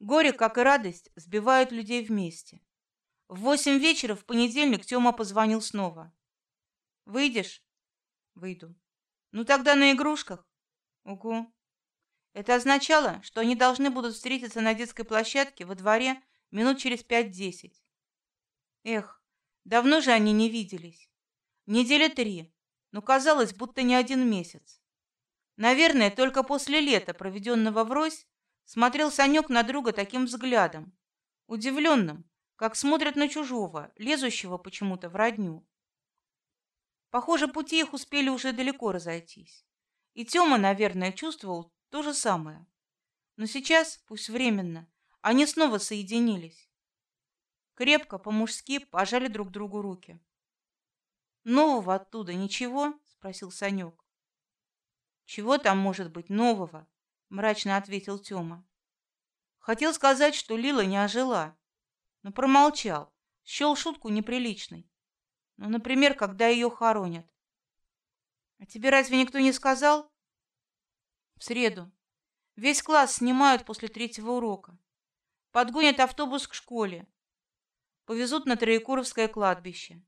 Горе, как и радость, сбивают людей вместе. В восемь вечера в понедельник Тёма позвонил снова. Выйдешь? Выйду. Ну тогда на игрушках. Угу. Это означало, что они должны будут встретиться на детской площадке во дворе минут через пять-десять. Эх, давно же они не виделись. Недели три, но казалось, будто не один месяц. Наверное, только после лета, проведенного врозь, смотрел Санек на друга таким взглядом, удивленным, как смотрят на чужого, лезущего почему-то в родню. Похоже, пути их успели уже далеко разойтись, и Тёма, наверное, чувствовал то же самое. Но сейчас, пусть временно, они снова соединились. Крепко по-мужски пожали друг другу руки. Нового оттуда ничего? – спросил Санек. Чего там может быть нового? Мрачно ответил Тёма. Хотел сказать, что Лила не ожила, но промолчал, счел шутку неприличной. Ну, например, когда ее хоронят. А тебе разве никто не сказал? В среду. Весь класс снимают после третьего урока. Подгонят автобус к школе. Повезут на Троекуровское кладбище.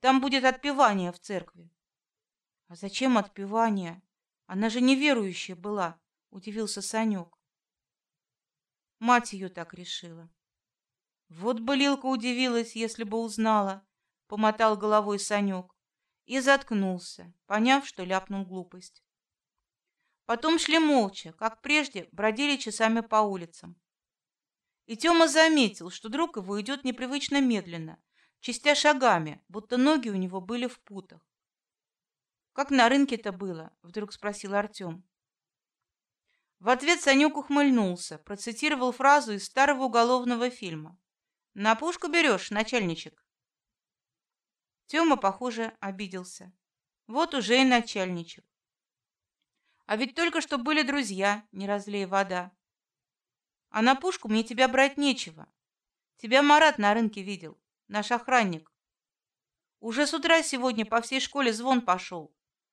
Там будет отпевание в церкви. А зачем отпевание? Она же неверующая была удивился Санек. Мать ее так решила. Вот бы Лилка удивилась, если бы узнала, помотал головой Санек и заткнулся, поняв, что ляпнул глупость. Потом шли молча, как прежде, бродили часами по улицам. И Тёма заметил, что друг его идет непривычно медленно, чистя шагами, будто ноги у него были в путах. Как на рынке-то было? Вдруг спросил Артем. В ответ Санюк ухмыльнулся, процитировал фразу из старого уголовного фильма: "На пушку берешь, начальничек". Тёма, похоже, обиделся. Вот уже и начальничек. А ведь только что были друзья, не разлей вода. А на пушку мне тебя брать нечего. Тебя Марат на рынке видел, наш охранник. Уже с утра сегодня по всей школе звон пошел.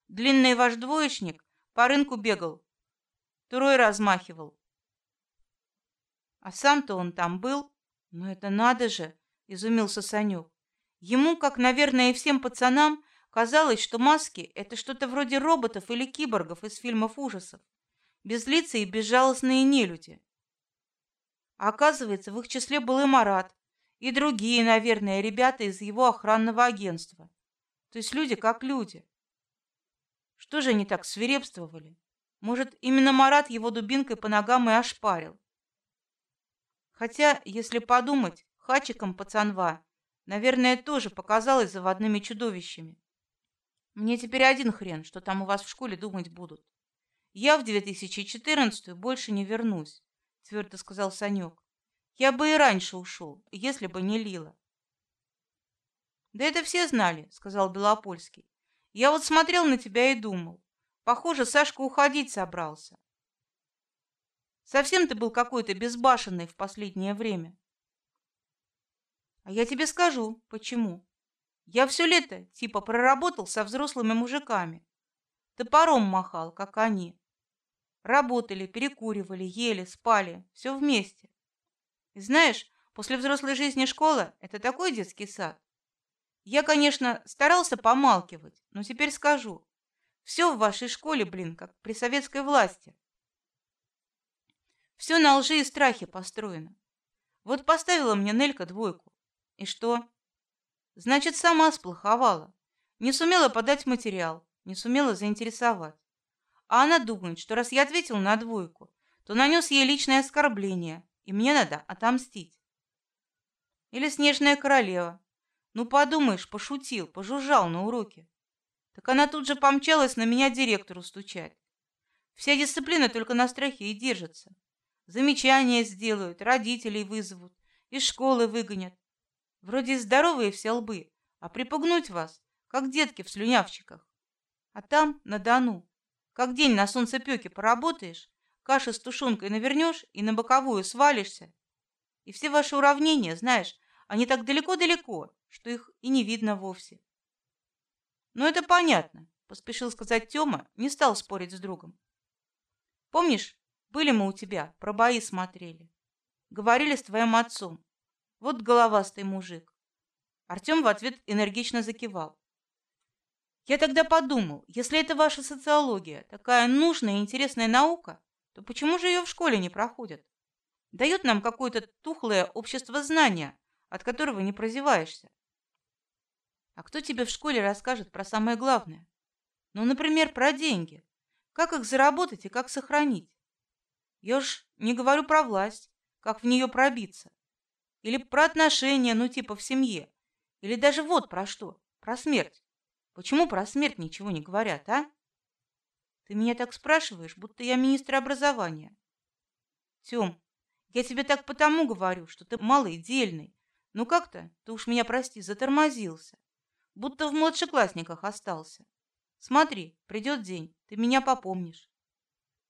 Длинный ваш двоечник по рынку бегал, Трой размахивал. А сам-то он там был? Ну это надо же, изумился Санек. Ему, как, наверное, и всем пацанам, казалось, что маски это что-то вроде роботов или киборгов из фильмов ужасов, безлицые и безжалостные нелюди. А оказывается, в их числе был и Марат, и другие, наверное, ребята из его охранного агентства. То есть люди как люди. Что же они так свирепствовали? Может, именно Марат его дубинкой по ногам и ошпарил. Хотя, если подумать, хачикам пацанва, наверное, тоже показалось заводными чудовищами. Мне теперь один хрен, что там у вас в школе думать будут. Я в 2014 больше не вернусь, твердо сказал Санек. Я бы и раньше ушел, если бы не Лила. Да это все знали, сказал Белопольский. Я вот смотрел на тебя и думал, Похоже, Сашка уходить собрался. Совсем ты был какой-то безбашенный в последнее время. А я тебе скажу, почему. Я все лето типа проработал со взрослыми мужиками, топором махал, как они. Работали, перекуривали, ели, спали, все вместе. И знаешь, после взрослой жизни школа – это такой детский сад. Я, конечно, старался помалкивать, но теперь скажу, все в вашей школе, блин, как при советской власти. Все на лжи и страхе построено. Вот поставила мне Нелька двойку. И что? Значит, сама сплоховала. Не сумела подать материал, не сумела заинтересовать. А она думает, что раз я ответил на двойку, то нанес ей личное оскорбление, и мне надо отомстить. Или снежная королева. Ну подумаешь, пошутил, пожужжал на уроке. Так она тут же помчалась на меня директору стучать. Вся дисциплина только на страхе и держится. Замечания сделают, родителей вызовут, из школы выгонят. Вроде здоровые все лбы, а припугнуть вас, как детки в слюнявчиках. А там, на Дону, как день на солнцепёке поработаешь, каши с тушенкой навернешь и на боковую свалишься. И все ваши уравнения, знаешь, они так далеко-далеко, что их и не видно вовсе. Ну это понятно, поспешил сказать Тёма, не стал спорить с другом. Помнишь, были мы у тебя, про бои смотрели. Говорили с твоим отцом. Вот головастый мужик. Артем в ответ энергично закивал. Я тогда подумал, если это ваша социология, такая нужная и интересная наука, то почему же ее в школе не проходят? Дают нам какое-то тухлое общество знания, от которого не прозеваешься. А кто тебе в школе расскажет про самое главное? Ну, например, про деньги. Как их заработать и как сохранить? Я уж не говорю про власть, как в нее пробиться. Или про отношения, ну типа в семье. Или даже вот про что, про смерть. Почему про смерть ничего не говорят, а? Ты меня так спрашиваешь, будто я министр образования. Тём, я тебе так потому говорю, что ты малый дельный. Ну как-то, ты уж меня прости, затормозился. Будто в младшеклассниках остался. Смотри, придет день, ты меня попомнишь.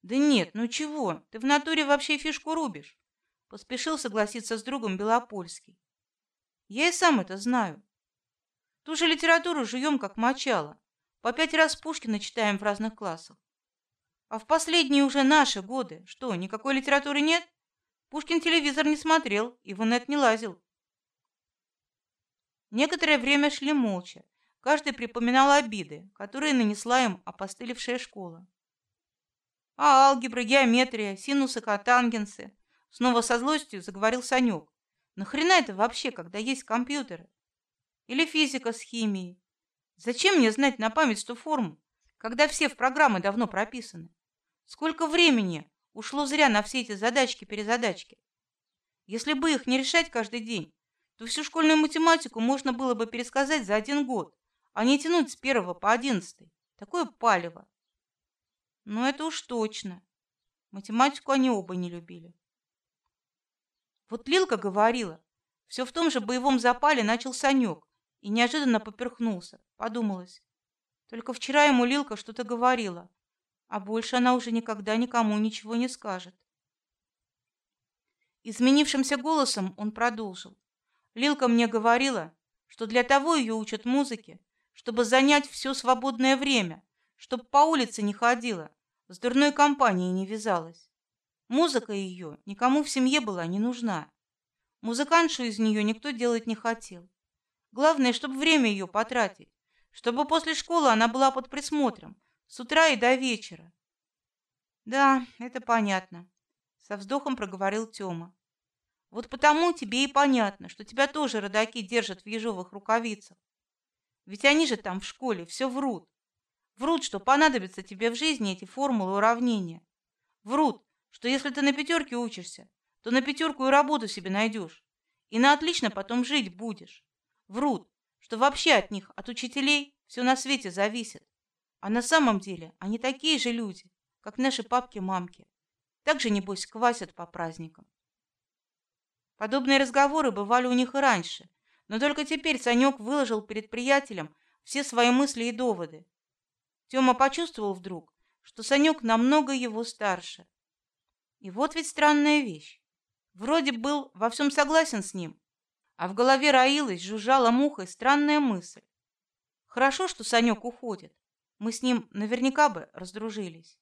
Да нет, ну чего? Ты в натуре вообще фишку рубишь. Поспешил согласиться с другом Белопольский. Я и сам это знаю. Ту же литературу жуем как мочало. По пять раз Пушкина читаем в разных классах. А в последние уже наши годы что, никакой литературы нет? Пушкин телевизор не смотрел и в инет не лазил. Некоторое время шли молча. Каждый припоминал обиды, которые нанесла им опостылевшая школа. А алгебра, геометрия, синусы, котангенсы. Снова со злостью заговорил Санек. Нахрена это вообще, когда есть компьютеры? Или физика с химией? Зачем мне знать на память сто формул, когда все в программы давно прописаны? Сколько времени ушло зря на все эти задачки-перезадачки? Если бы их не решать каждый день, то всю школьную математику можно было бы пересказать за один год, а не тянуть с первого по одиннадцатый. Такое палево. Но это уж точно. Математику они оба не любили. Вот Лилка говорила, все в том же боевом запале начал Санек и неожиданно поперхнулся. Подумалось. Только вчера ему Лилка что-то говорила, а больше она уже никогда никому ничего не скажет. Изменившимся голосом он продолжил. Лилка мне говорила, что для того ее учат музыке, чтобы занять все свободное время, чтобы по улице не ходила, с дурной компанией не вязалась. Музыка ее никому в семье была не нужна. Музыкантшу из нее никто делать не хотел. Главное, чтобы время ее потратить, чтобы после школы она была под присмотром с утра и до вечера. Да, это понятно, со вздохом проговорил Тёма. Вот потому тебе и понятно, что тебя тоже родаки держат в ежовых рукавицах. Ведь они же там в школе все врут. Врут, что понадобятся тебе в жизни эти формулы уравнения. Врут, что если ты на пятерке учишься, то на пятерку и работу себе найдешь, и на отлично потом жить будешь. Врут, что вообще от них, от учителей, все на свете зависит. А на самом деле они такие же люди, как наши папки-мамки. Так же небось квасят по праздникам. Подобные разговоры бывали у них и раньше, но только теперь Санек выложил перед приятелем все свои мысли и доводы, Тёма почувствовал вдруг, что Санек намного его старше. И вот ведь странная вещь. Вроде был во всем согласен с ним, а в голове роилась, жужжала мухой странная мысль. Хорошо, что Санек уходит. Мы с ним наверняка бы раздружились.